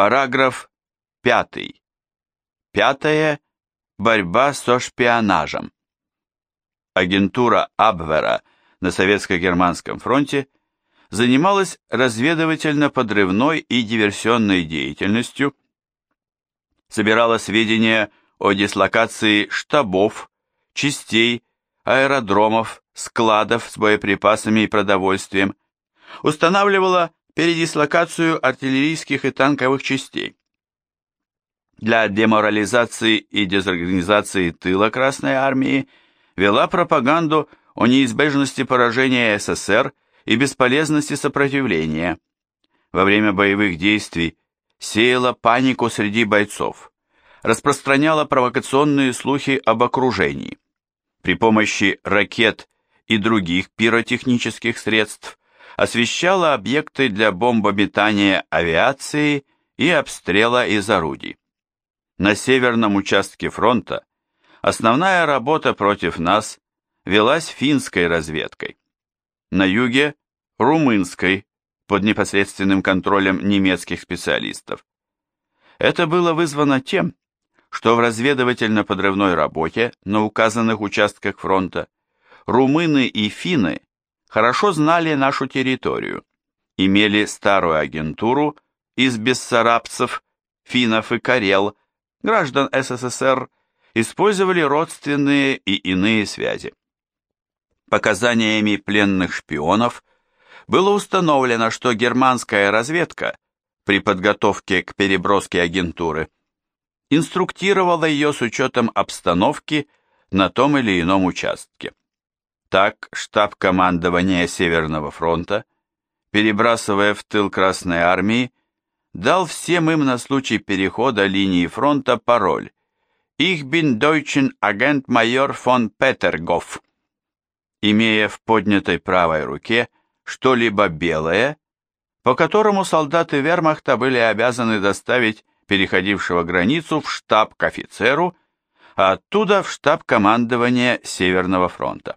Параграф 5. Пятое. Борьба со шпионажем. Агентура Абвера на Советско-Германском фронте занималась разведывательно-подрывной и диверсионной деятельностью, собирала сведения о дислокации штабов, частей, аэродромов, складов с боеприпасами и продовольствием, устанавливала передислокацию артиллерийских и танковых частей. Для деморализации и дезорганизации тыла Красной Армии вела пропаганду о неизбежности поражения СССР и бесполезности сопротивления. Во время боевых действий сеяла панику среди бойцов, распространяла провокационные слухи об окружении. При помощи ракет и других пиротехнических средств освещала объекты для бомбометания авиации и обстрела из орудий. На северном участке фронта основная работа против нас велась финской разведкой. На юге – румынской, под непосредственным контролем немецких специалистов. Это было вызвано тем, что в разведывательно-подрывной работе на указанных участках фронта румыны и финны хорошо знали нашу территорию, имели старую агентуру из бессарабцев, финнов и карел, граждан СССР, использовали родственные и иные связи. Показаниями пленных шпионов было установлено, что германская разведка при подготовке к переброске агентуры инструктировала ее с учетом обстановки на том или ином участке. Так, штаб командования Северного фронта, перебрасывая в тыл Красной армии, дал всем им на случай перехода линии фронта пароль «Ich bin deutschen Agent Major von Petergoff», имея в поднятой правой руке что-либо белое, по которому солдаты вермахта были обязаны доставить переходившего границу в штаб к офицеру, а оттуда в штаб командования Северного фронта.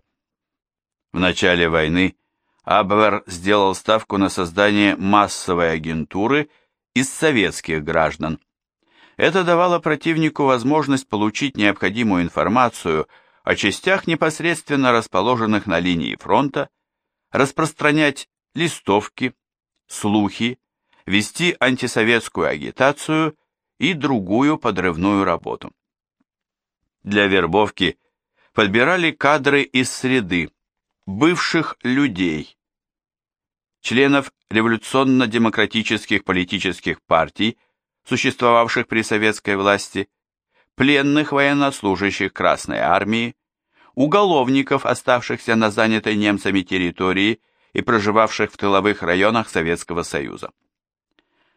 В начале войны Абвер сделал ставку на создание массовой агентуры из советских граждан. Это давало противнику возможность получить необходимую информацию о частях, непосредственно расположенных на линии фронта, распространять листовки, слухи, вести антисоветскую агитацию и другую подрывную работу. Для вербовки подбирали кадры из среды, бывших людей, членов революционно-демократических политических партий, существовавших при советской власти, пленных военнослужащих Красной Армии, уголовников, оставшихся на занятой немцами территории и проживавших в тыловых районах Советского Союза.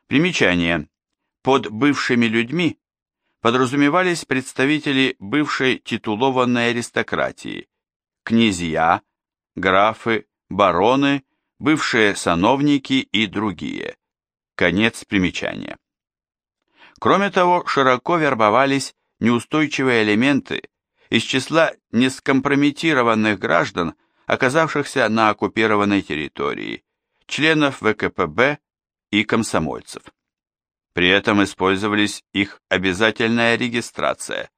Примечание. Под бывшими людьми подразумевались представители бывшей титулованной аристократии, князья, графы, бароны, бывшие сановники и другие. Конец примечания. Кроме того, широко вербовались неустойчивые элементы из числа нескомпрометированных граждан, оказавшихся на оккупированной территории, членов ВКПБ и комсомольцев. При этом использовались их обязательная регистрация.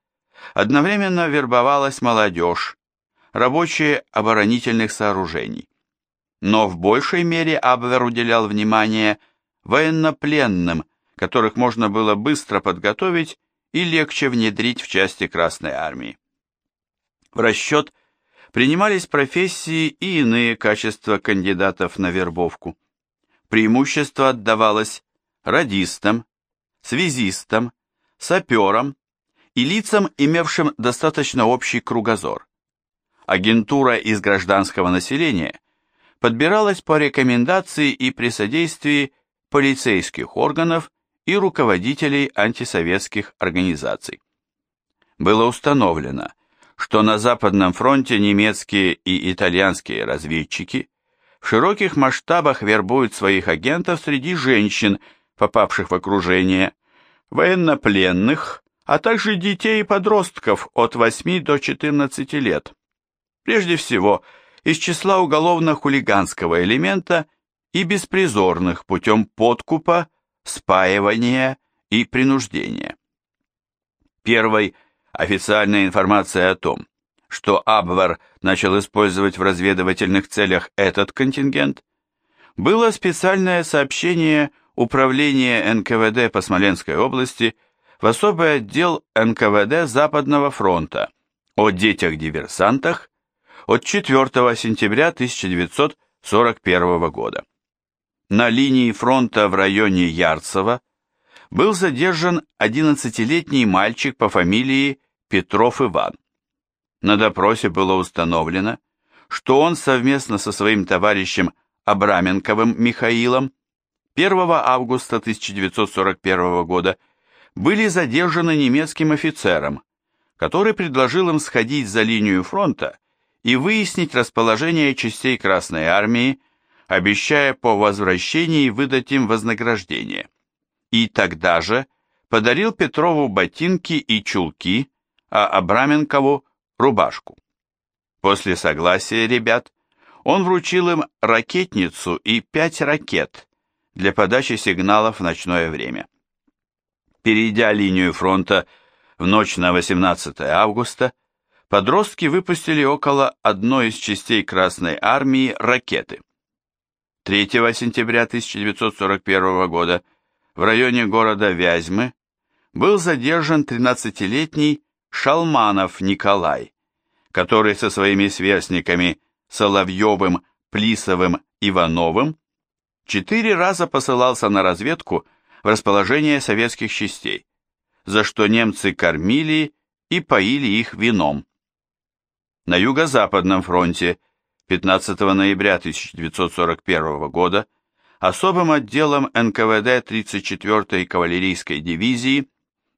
Одновременно вербовалась молодежь, рабочие оборонительных сооружений. Но в большей мере Абвер уделял внимание военнопленным, которых можно было быстро подготовить и легче внедрить в части Красной Армии. В расчет принимались профессии и иные качества кандидатов на вербовку. Преимущество отдавалось радистам, связистам, саперам и лицам, имевшим достаточно общий кругозор агентура из гражданского населения подбиралась по рекомендации и при содействии полицейских органов и руководителей антисоветских организаций. Было установлено, что на Западном фронте немецкие и итальянские разведчики в широких масштабах вербуют своих агентов среди женщин, попавших в окружение, военнопленных, а также детей и подростков от 8 до 14 лет прежде всего из числа уголовно-хулиганского элемента и беспризорных путем подкупа, спаивания и принуждения. Первой официальной информацией о том, что Абвер начал использовать в разведывательных целях этот контингент, было специальное сообщение Управления НКВД по Смоленской области в особый отдел НКВД Западного фронта о детях-диверсантах от 4 сентября 1941 года. На линии фронта в районе Ярцево был задержан 11-летний мальчик по фамилии Петров Иван. На допросе было установлено, что он совместно со своим товарищем Абраменковым Михаилом 1 августа 1941 года были задержаны немецким офицером, который предложил им сходить за линию фронта и выяснить расположение частей Красной Армии, обещая по возвращении выдать им вознаграждение. И тогда же подарил Петрову ботинки и чулки, а Абраменкову рубашку. После согласия ребят он вручил им ракетницу и пять ракет для подачи сигналов в ночное время. Перейдя линию фронта в ночь на 18 августа, подростки выпустили около одной из частей Красной Армии ракеты. 3 сентября 1941 года в районе города Вязьмы был задержан 13-летний Шалманов Николай, который со своими сверстниками Соловьевым, Плисовым, Ивановым четыре раза посылался на разведку в расположение советских частей, за что немцы кормили и поили их вином. На Юго-Западном фронте 15 ноября 1941 года особым отделом НКВД 34-й кавалерийской дивизии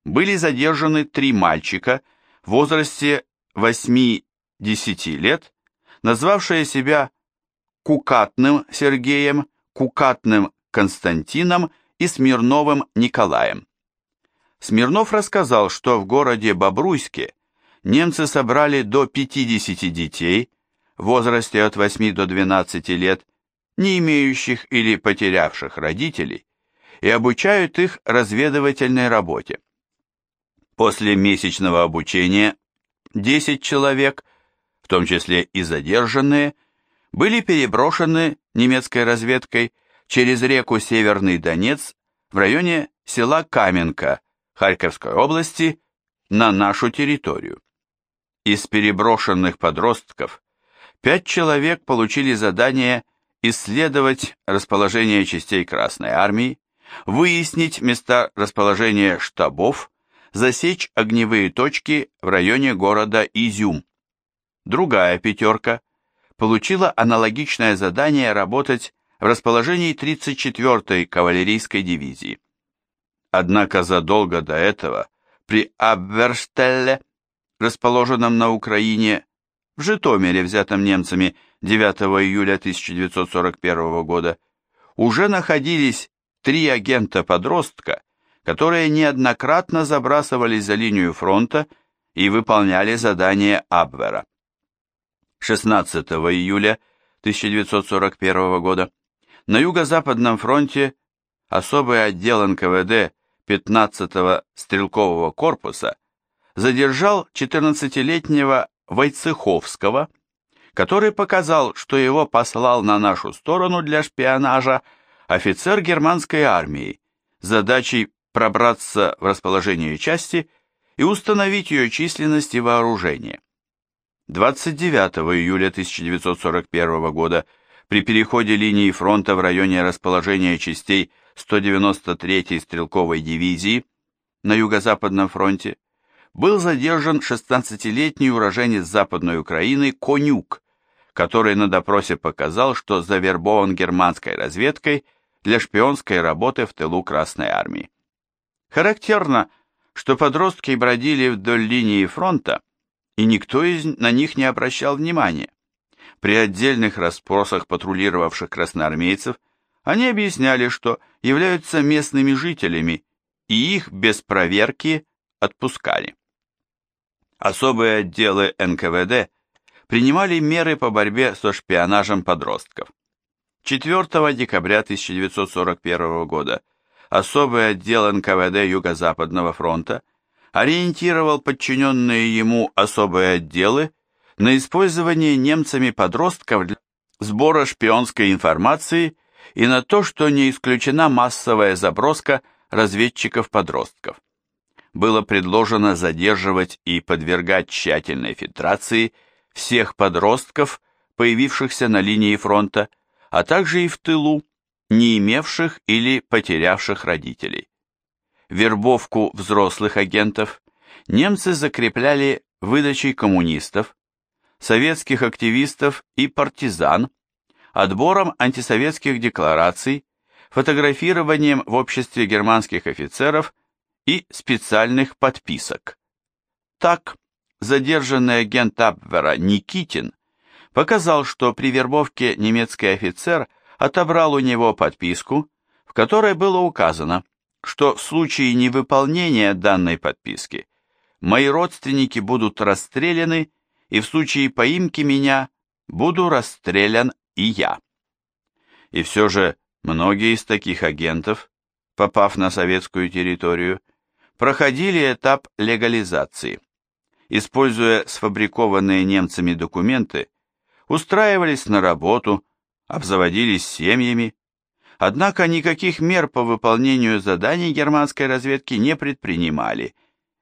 были задержаны три мальчика в возрасте 8-10 лет, назвавшие себя Кукатным Сергеем, Кукатным Константином и Смирновым Николаем. Смирнов рассказал, что в городе Бобруйске немцы собрали до 50 детей в возрасте от 8 до 12 лет, не имеющих или потерявших родителей, и обучают их разведывательной работе. После месячного обучения 10 человек, в том числе и задержанные, были переброшены немецкой разведкой через реку Северный Донец в районе села Каменка Харьковской области на нашу территорию. Из переброшенных подростков пять человек получили задание исследовать расположение частей Красной Армии, выяснить места расположения штабов засечь огневые точки в районе города Изюм. Другая пятерка получила аналогичное задание работать в расположении 34-й кавалерийской дивизии. Однако задолго до этого при Абверштелле, расположенном на Украине, в Житомире, взятом немцами 9 июля 1941 года, уже находились три агента-подростка, которые неоднократно забрасывались за линию фронта и выполняли задания Абвера. 16 июля 1941 года на Юго-Западном фронте особый отдел НКВД 15-го стрелкового корпуса задержал 14-летнего Войцеховского, который показал, что его послал на нашу сторону для шпионажа офицер германской армии с задачей пробраться в расположение части и установить ее численность и вооружение. 29 июля 1941 года при переходе линии фронта в районе расположения частей 193-й стрелковой дивизии на Юго-Западном фронте был задержан 16-летний уроженец Западной Украины Конюк, который на допросе показал, что завербован германской разведкой для шпионской работы в тылу Красной Армии. Характерно, что подростки бродили вдоль линии фронта, и никто из на них не обращал внимания. При отдельных расспросах патрулировавших красноармейцев они объясняли, что являются местными жителями, и их без проверки отпускали. Особые отделы НКВД принимали меры по борьбе со шпионажем подростков. 4 декабря 1941 года особый отдел НКВД Юго-Западного фронта ориентировал подчиненные ему особые отделы на использование немцами подростков для сбора шпионской информации и на то, что не исключена массовая заброска разведчиков-подростков. Было предложено задерживать и подвергать тщательной фильтрации всех подростков, появившихся на линии фронта, а также и в тылу, не имевших или потерявших родителей. Вербовку взрослых агентов немцы закрепляли выдачей коммунистов, советских активистов и партизан, отбором антисоветских деклараций, фотографированием в обществе германских офицеров и специальных подписок. Так, задержанный агент Абвера Никитин показал, что при вербовке немецкий офицер отобрал у него подписку, в которой было указано, что в случае невыполнения данной подписки мои родственники будут расстреляны, и в случае поимки меня буду расстрелян и я. И все же многие из таких агентов, попав на советскую территорию, проходили этап легализации. Используя сфабрикованные немцами документы, устраивались на работу, обзаводились семьями, однако никаких мер по выполнению заданий германской разведки не предпринимали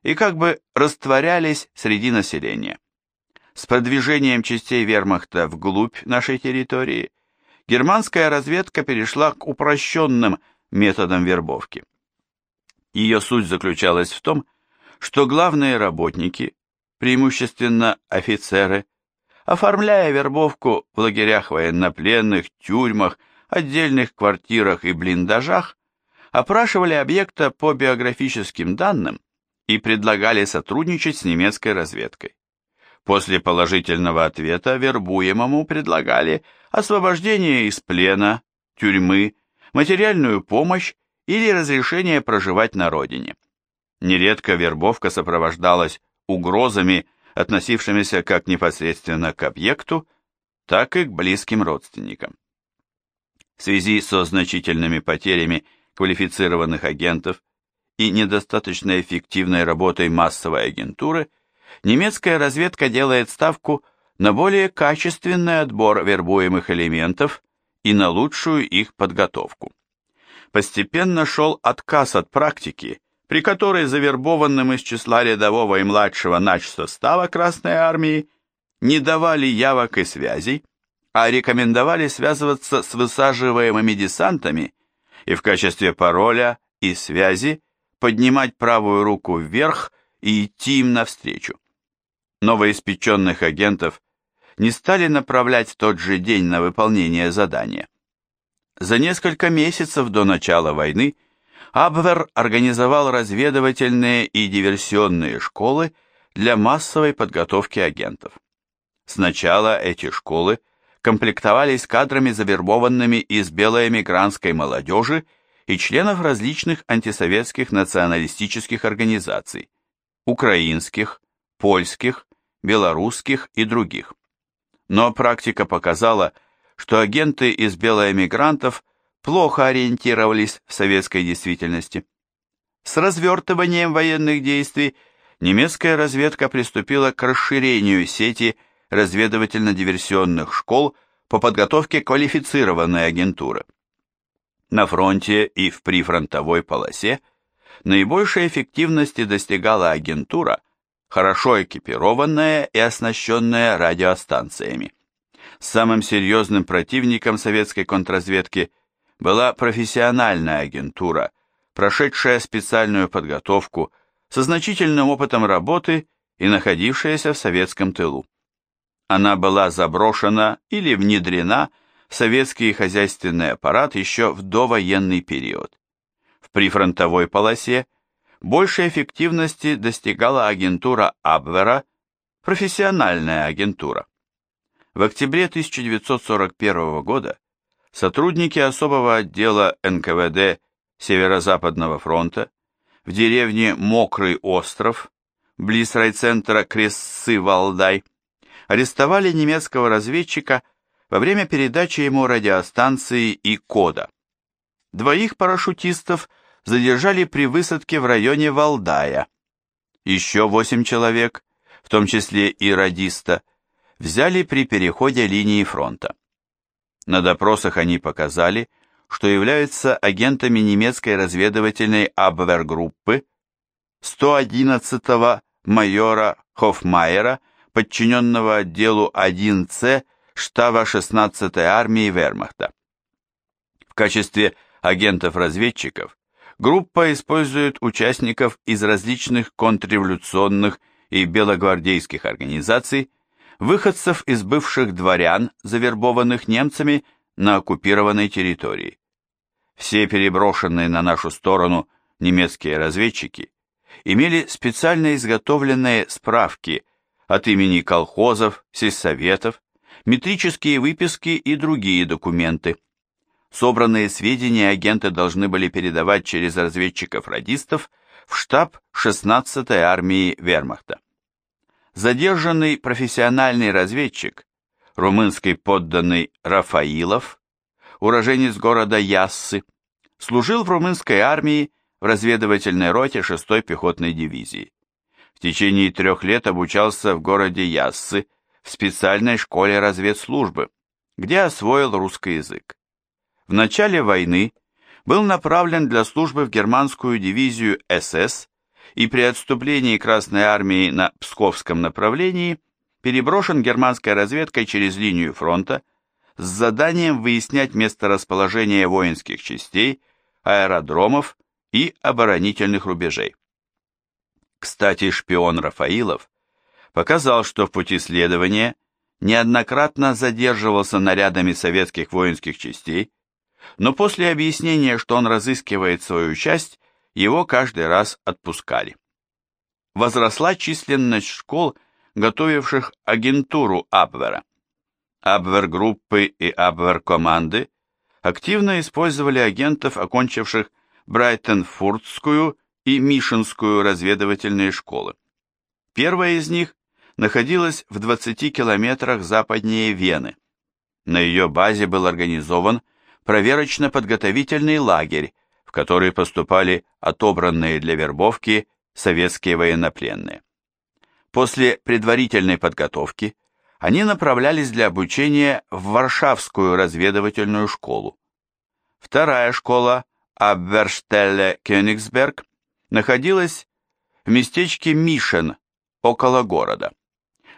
и как бы растворялись среди населения. С продвижением частей вермахта вглубь нашей территории германская разведка перешла к упрощенным методам вербовки. Ее суть заключалась в том, что главные работники, преимущественно офицеры, оформляя вербовку в лагерях военнопленных, тюрьмах, отдельных квартирах и блиндажах, опрашивали объекта по биографическим данным и предлагали сотрудничать с немецкой разведкой. После положительного ответа вербуемому предлагали освобождение из плена, тюрьмы, материальную помощь или разрешение проживать на родине. Нередко вербовка сопровождалась угрозами, относившимися как непосредственно к объекту, так и к близким родственникам. В связи со значительными потерями квалифицированных агентов и недостаточно эффективной работой массовой агентуры, немецкая разведка делает ставку на более качественный отбор вербуемых элементов и на лучшую их подготовку. Постепенно шел отказ от практики, при которой завербованным из числа рядового и младшего начсостава Красной Армии не давали явок и связей, а рекомендовали связываться с высаживаемыми десантами и в качестве пароля и связи поднимать правую руку вверх и идти им навстречу новоиспеченных агентов не стали направлять в тот же день на выполнение задания. За несколько месяцев до начала войны Абвер организовал разведывательные и диверсионные школы для массовой подготовки агентов. Сначала эти школы комплектовались кадрами, завербованными из белой эмигрантской молодежи и членов различных антисоветских националистических организаций, украинских, польских, белорусских и других. Но практика показала, что агенты из белоэмигрантов плохо ориентировались в советской действительности. С развертыванием военных действий немецкая разведка приступила к расширению сети разведывательно-диверсионных школ по подготовке квалифицированной агентуры. На фронте и в прифронтовой полосе наибольшей эффективности достигала агентура, хорошо экипированная и оснащенная радиостанциями. Самым серьезным противником советской контрразведки была профессиональная агентура, прошедшая специальную подготовку, со значительным опытом работы и находившаяся в советском тылу. Она была заброшена или внедрена в советский хозяйственный аппарат еще в довоенный период. В прифронтовой полосе – большей эффективности достигала агентура Абвера, профессиональная агентура. В октябре 1941 года сотрудники особого отдела НКВД Северо-Западного фронта в деревне Мокрый остров, близ райцентра Крессы-Валдай, арестовали немецкого разведчика во время передачи ему радиостанции и кода. Двоих парашютистов задержали при высадке в районе Валдая. Еще восемь человек, в том числе и радиста, взяли при переходе линии фронта. На допросах они показали, что являются агентами немецкой разведывательной Абвергруппы 111-го майора Хофмайера, подчиненного отделу 1С штаба 16-й армии Вермахта. В качестве агентов-разведчиков группа использует участников из различных контрреволюционных и белогвардейских организаций, выходцев из бывших дворян, завербованных немцами на оккупированной территории. Все переброшенные на нашу сторону немецкие разведчики имели специально изготовленные справки от имени колхозов, сельсоветов, метрические выписки и другие документы. Собранные сведения агенты должны были передавать через разведчиков-радистов в штаб 16-й армии Вермахта. Задержанный профессиональный разведчик, румынский подданный Рафаилов, уроженец города Яссы, служил в румынской армии в разведывательной роте 6-й пехотной дивизии. В течение трех лет обучался в городе Яссы в специальной школе разведслужбы, где освоил русский язык. В начале войны был направлен для службы в германскую дивизию СС и при отступлении Красной Армии на Псковском направлении переброшен германской разведкой через линию фронта с заданием выяснять месторасположение воинских частей, аэродромов и оборонительных рубежей. Кстати, шпион Рафаилов показал, что в пути следования неоднократно задерживался нарядами советских воинских частей, но после объяснения, что он разыскивает свою часть, его каждый раз отпускали. Возросла численность школ, готовивших агентуру Абвера. Абвер-группы и Абвер-команды активно использовали агентов, окончивших Брайтон-Фуртскую и Мишинскую разведывательные школы. Первая из них находилась в 20 километрах западнее Вены. На ее базе был организован проверочно-подготовительный лагерь, в который поступали отобранные для вербовки советские военнопленные. После предварительной подготовки они направлялись для обучения в Варшавскую разведывательную школу. Вторая школа Абверштелле Кёнигсберг находилась в местечке Мишен, около города.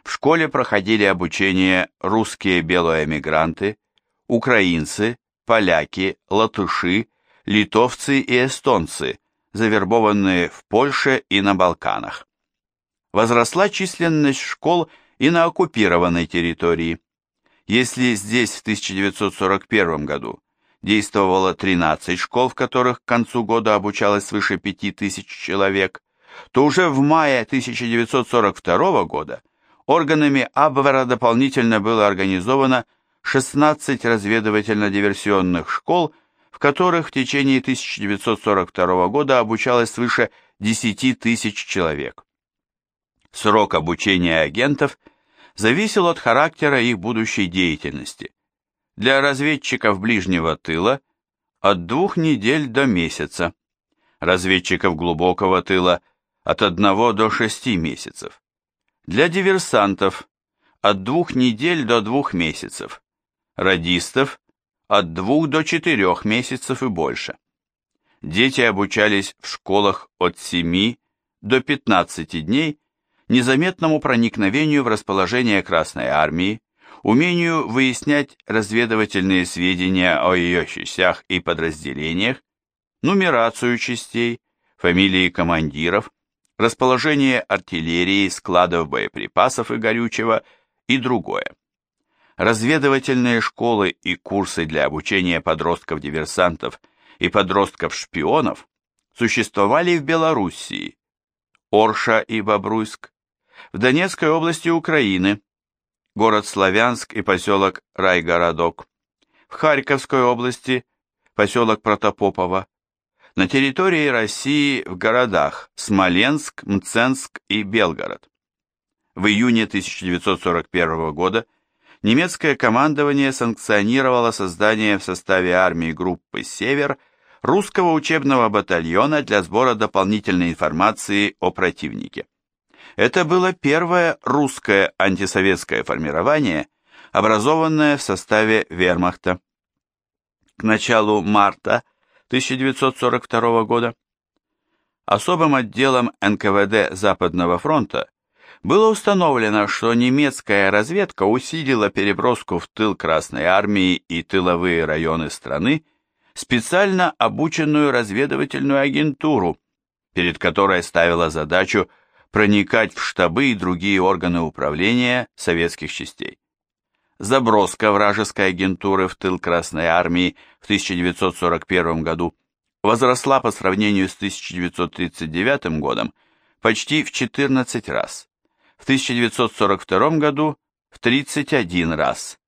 В школе проходили обучение русские белые эмигранты, украинцы, поляки, латыши, литовцы и эстонцы, завербованные в Польше и на Балканах. Возросла численность школ и на оккупированной территории. Если здесь в 1941 году действовало 13 школ, в которых к концу года обучалось свыше 5000 человек, то уже в мае 1942 года органами Абвера дополнительно было организовано 16 разведывательно-диверсионных школ, которых в течение 1942 года обучалось свыше 10 тысяч человек. Срок обучения агентов зависел от характера их будущей деятельности. Для разведчиков ближнего тыла от двух недель до месяца, разведчиков глубокого тыла от одного до шести месяцев. Для диверсантов от двух недель до двух месяцев, радистов от двух до четырех месяцев и больше. Дети обучались в школах от 7 до 15 дней незаметному проникновению в расположение Красной Армии, умению выяснять разведывательные сведения о ее частях и подразделениях, нумерацию частей, фамилии командиров, расположение артиллерии, складов боеприпасов и горючего и другое. Разведывательные школы и курсы для обучения подростков-диверсантов и подростков-шпионов существовали в Белоруссии, Орша и Бобруйск, в Донецкой области Украины, город Славянск и поселок Райгородок, в Харьковской области, поселок Протопопово, на территории России в городах Смоленск, Мценск и Белгород. В июне 1941 года немецкое командование санкционировало создание в составе армии группы «Север» русского учебного батальона для сбора дополнительной информации о противнике. Это было первое русское антисоветское формирование, образованное в составе вермахта. К началу марта 1942 года особым отделом НКВД Западного фронта было установлено, что немецкая разведка усилила переброску в тыл Красной Армии и тыловые районы страны специально обученную разведывательную агентуру, перед которой ставила задачу проникать в штабы и другие органы управления советских частей. Заброска вражеской агентуры в тыл Красной Армии в 1941 году возросла по сравнению с 1939 годом почти в 14 раз в 1942 году в 31 раз.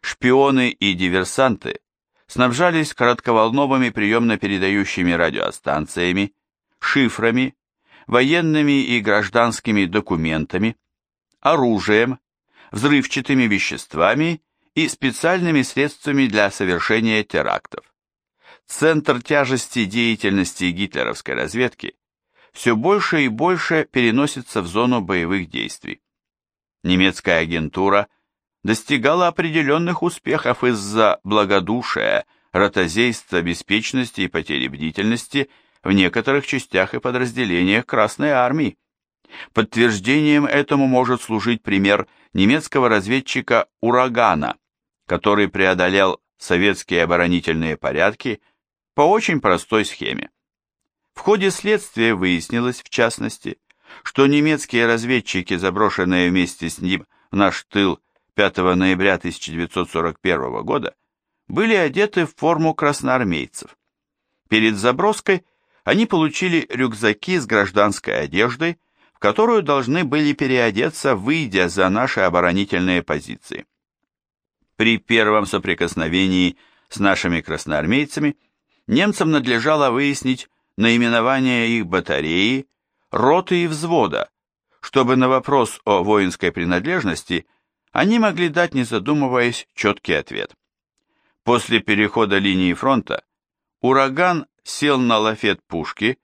Шпионы и диверсанты снабжались коротковолновыми приемно-передающими радиостанциями, шифрами, военными и гражданскими документами, оружием, взрывчатыми веществами и специальными средствами для совершения терактов. Центр тяжести деятельности гитлеровской разведки все больше и больше переносится в зону боевых действий. Немецкая агентура достигала определенных успехов из-за благодушия, ротозейства, беспечности и потери бдительности в некоторых частях и подразделениях Красной Армии. Подтверждением этому может служить пример немецкого разведчика «Урагана», который преодолел советские оборонительные порядки по очень простой схеме. В ходе следствия выяснилось, в частности, что немецкие разведчики, заброшенные вместе с ним в наш тыл 5 ноября 1941 года, были одеты в форму красноармейцев. Перед заброской они получили рюкзаки с гражданской одеждой, в которую должны были переодеться, выйдя за наши оборонительные позиции. При первом соприкосновении с нашими красноармейцами немцам надлежало выяснить, наименование их батареи, роты и взвода, чтобы на вопрос о воинской принадлежности они могли дать, не задумываясь, четкий ответ. После перехода линии фронта ураган сел на лафет пушки,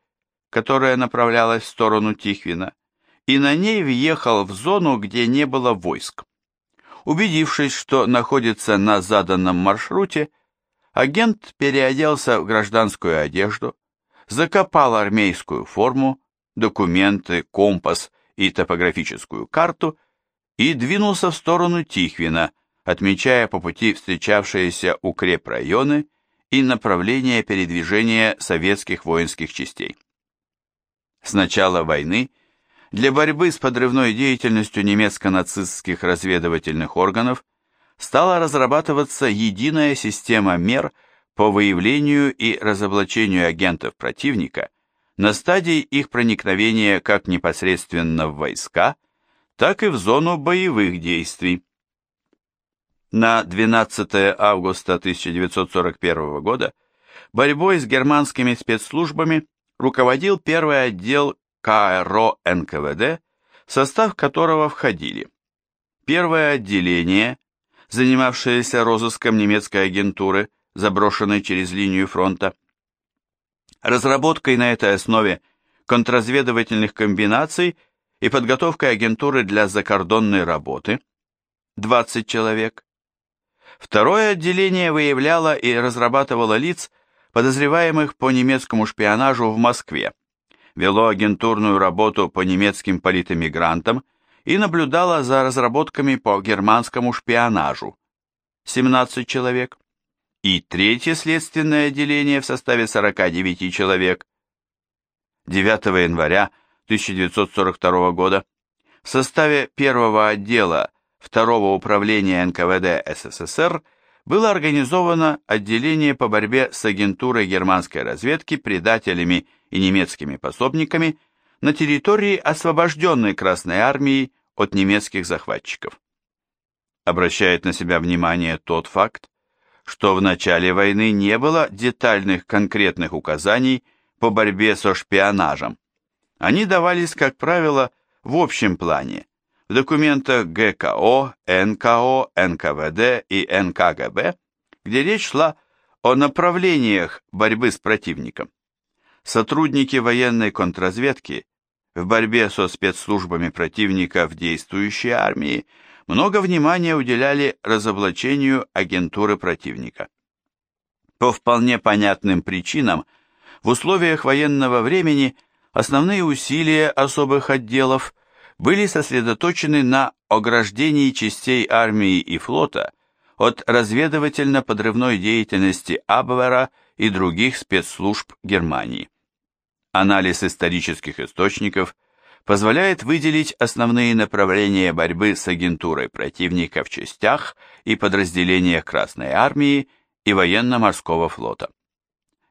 которая направлялась в сторону Тихвина, и на ней въехал в зону, где не было войск. Убедившись, что находится на заданном маршруте, агент переоделся в гражданскую одежду, закопал армейскую форму, документы, компас и топографическую карту и двинулся в сторону Тихвина, отмечая по пути встречавшиеся укрепрайоны и направление передвижения советских воинских частей. С начала войны для борьбы с подрывной деятельностью немецко-нацистских разведывательных органов стала разрабатываться единая система мер по выявлению и разоблачению агентов противника на стадии их проникновения как непосредственно в войска, так и в зону боевых действий. На 12 августа 1941 года борьбой с германскими спецслужбами руководил первый отдел КРО НКВД, состав которого входили первое отделение, занимавшееся розыском немецкой агентуры, заброшенной через линию фронта. Разработкой на этой основе контрразведывательных комбинаций и подготовкой агентуры для закордонной работы 20 человек. Второе отделение выявляло и разрабатывало лиц, подозреваемых по немецкому шпионажу в Москве, вело агентурную работу по немецким политэмигрантам и наблюдало за разработками по германскому шпионажу 17 человек и третье следственное отделение в составе 49 человек. 9 января 1942 года в составе первого отдела второго управления НКВД СССР было организовано отделение по борьбе с агентурой германской разведки, предателями и немецкими пособниками на территории, освобожденной Красной Армией от немецких захватчиков. Обращает на себя внимание тот факт, что в начале войны не было детальных конкретных указаний по борьбе со шпионажем. Они давались, как правило, в общем плане, в документах ГКО, НКО, НКВД и НКГБ, где речь шла О направлениях борьбы с противником. Сотрудники военной контрразведки в борьбе со спецслужбами противника в действующей армии много внимания уделяли разоблачению агентуры противника. По вполне понятным причинам, в условиях военного времени основные усилия особых отделов были сосредоточены на ограждении частей армии и флота от разведывательно-подрывной деятельности Абвера и других спецслужб Германии. Анализ исторических источников позволяет выделить основные направления борьбы с агентурой противника в частях и подразделениях Красной Армии и Военно-Морского флота.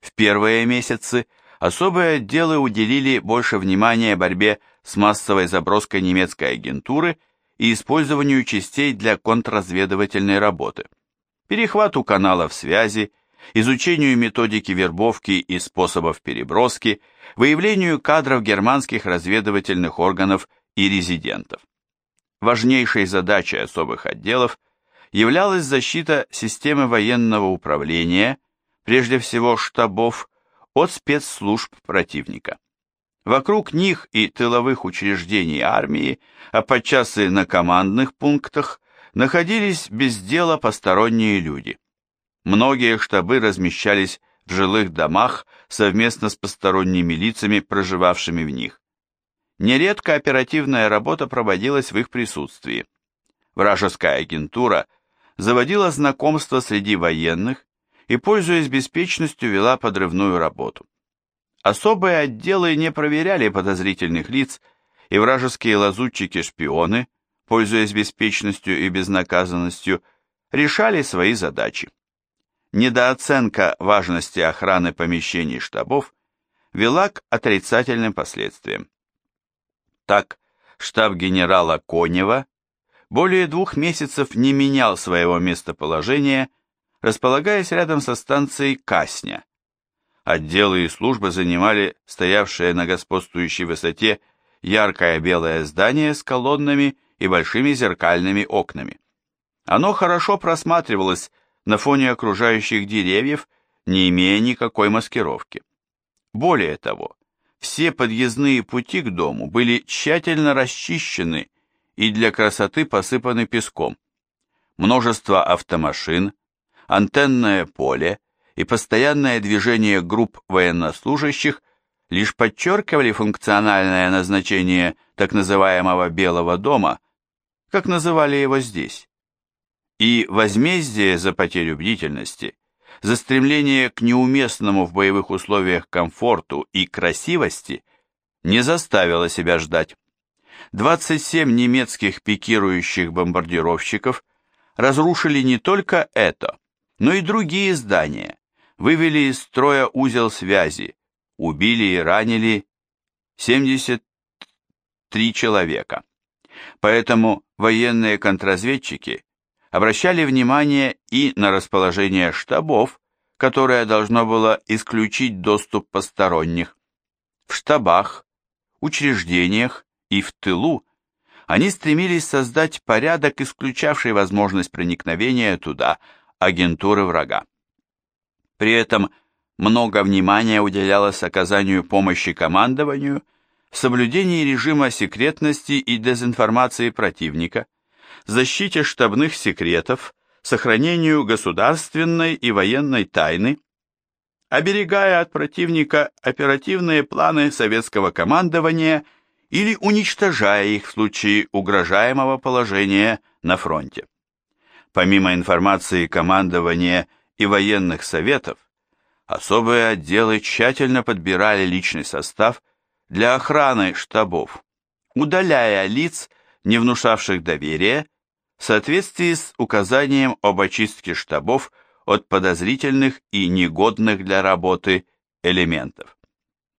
В первые месяцы особые отделы уделили больше внимания борьбе с массовой заброской немецкой агентуры и использованию частей для контрразведывательной работы, перехвату каналов связи, изучению методики вербовки и способов переброски, выявлению кадров германских разведывательных органов и резидентов. Важнейшей задачей особых отделов являлась защита системы военного управления, прежде всего штабов, от спецслужб противника. Вокруг них и тыловых учреждений армии, а подчас и на командных пунктах, находились без дела посторонние люди. Многие штабы размещались в жилых домах совместно с посторонними лицами, проживавшими в них. Нередко оперативная работа проводилась в их присутствии. Вражеская агентура заводила знакомства среди военных и, пользуясь беспечностью, вела подрывную работу. Особые отделы не проверяли подозрительных лиц, и вражеские лазутчики-шпионы, пользуясь беспечностью и безнаказанностью, решали свои задачи. Недооценка важности охраны помещений штабов вела к отрицательным последствиям. Так, штаб генерала Конева более двух месяцев не менял своего местоположения, располагаясь рядом со станцией Касня, Отделы и службы занимали стоявшее на господствующей высоте яркое белое здание с колоннами и большими зеркальными окнами. Оно хорошо просматривалось на фоне окружающих деревьев, не имея никакой маскировки. Более того, все подъездные пути к дому были тщательно расчищены и для красоты посыпаны песком. Множество автомашин, антенное поле, и постоянное движение групп военнослужащих лишь подчеркивали функциональное назначение так называемого «белого дома», как называли его здесь. И возмездие за потерю бдительности, за стремление к неуместному в боевых условиях комфорту и красивости не заставило себя ждать. 27 немецких пикирующих бомбардировщиков разрушили не только это, но и другие здания, вывели из строя узел связи, убили и ранили 73 человека. Поэтому военные контрразведчики обращали внимание и на расположение штабов, которое должно было исключить доступ посторонних. В штабах, учреждениях и в тылу они стремились создать порядок, исключавший возможность проникновения туда агентуры врага. При этом много внимания уделялось оказанию помощи командованию в соблюдении режима секретности и дезинформации противника, защите штабных секретов, сохранению государственной и военной тайны, оберегая от противника оперативные планы советского командования или уничтожая их в случае угрожаемого положения на фронте. Помимо информации командования и военных советов, особые отделы тщательно подбирали личный состав для охраны штабов, удаляя лиц, не внушавших доверия, в соответствии с указанием об очистке штабов от подозрительных и негодных для работы элементов.